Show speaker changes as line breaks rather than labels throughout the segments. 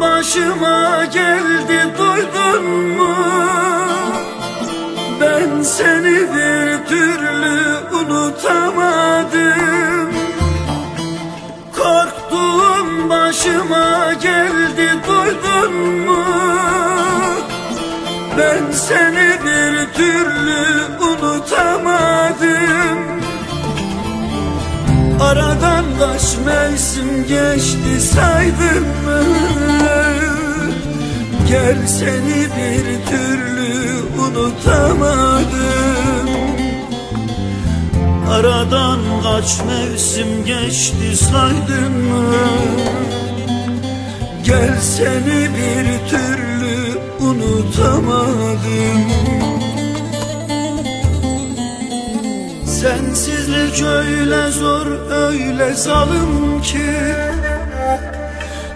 başıma geldi duydun mu? Ben seni bir türlü unutamadım Korktuğum başıma geldi duydun mu? Ben seni bir türlü unutamadım kaç mevsim geçti saydın mı? Gel seni bir türlü unutamadım Aradan kaç mevsim geçti saydın mı? Gel seni bir türlü unutamadım Sensizlik öyle zor öyle zalim ki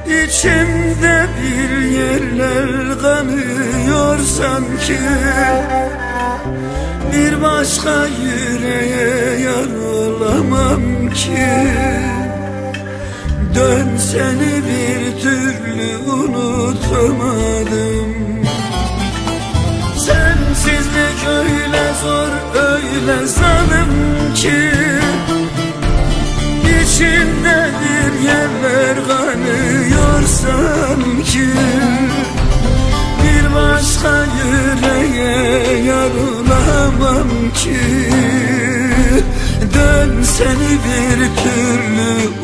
İçimde bir yerler kanıyor sanki. Bir başka yüreğe yar olamam ki. Dön seni bir türlü unutamadım. Sensizlik öyle zor öyle zalim ki İçimde bir yerler kanıyor sanki Bir başka yüreğe yarılamam ki Dön seni bir türlü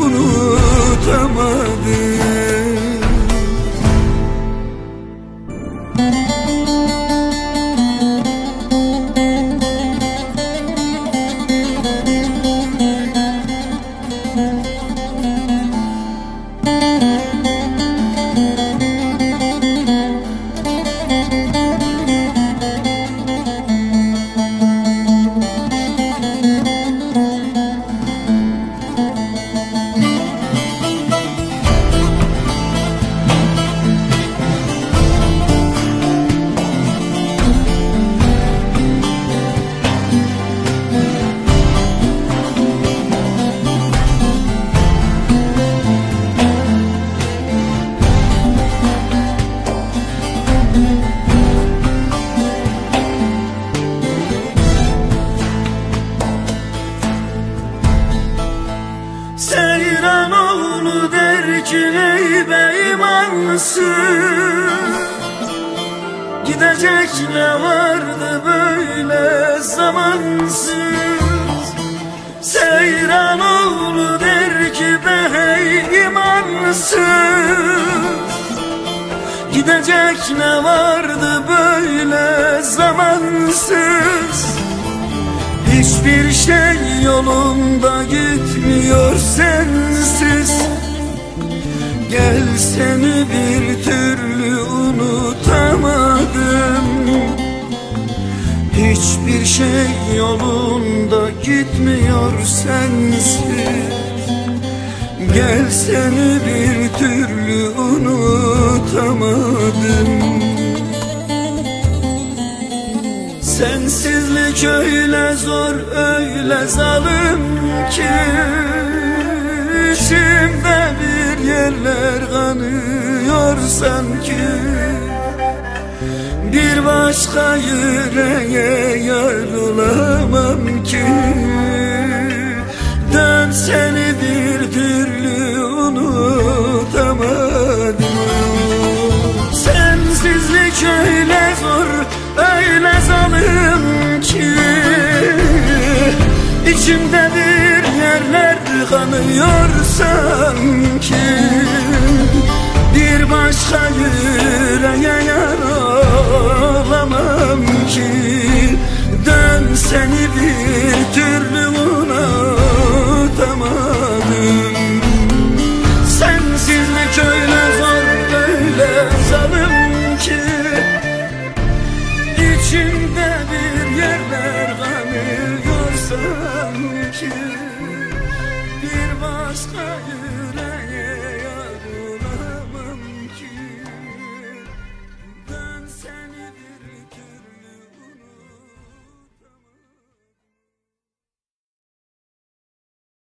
ey beymansın Gidecek ne vardı böyle zamansız. Seyran oğlu der ki be hey imansız Gidecek ne vardı böyle zamansız. Hiçbir şey yolunda gitmiyor sensiz Gel seni bir türlü unutamadım. Hiçbir şey yolunda gitmiyor sensiz. Gel seni bir türlü unutamadım. Sensizlik öyle zor öyle zalim ki İçimde bir yerler kanıyor sanki. Bir başka yüreğe yar olamam ki. Dön seni bir türlü unutamadım. Sensizlik öyle zor öyle zalim ki. İçimde bir yerler kanıyor sanki İçimde bir yerler kanıyor sanki Bir başka yüreğe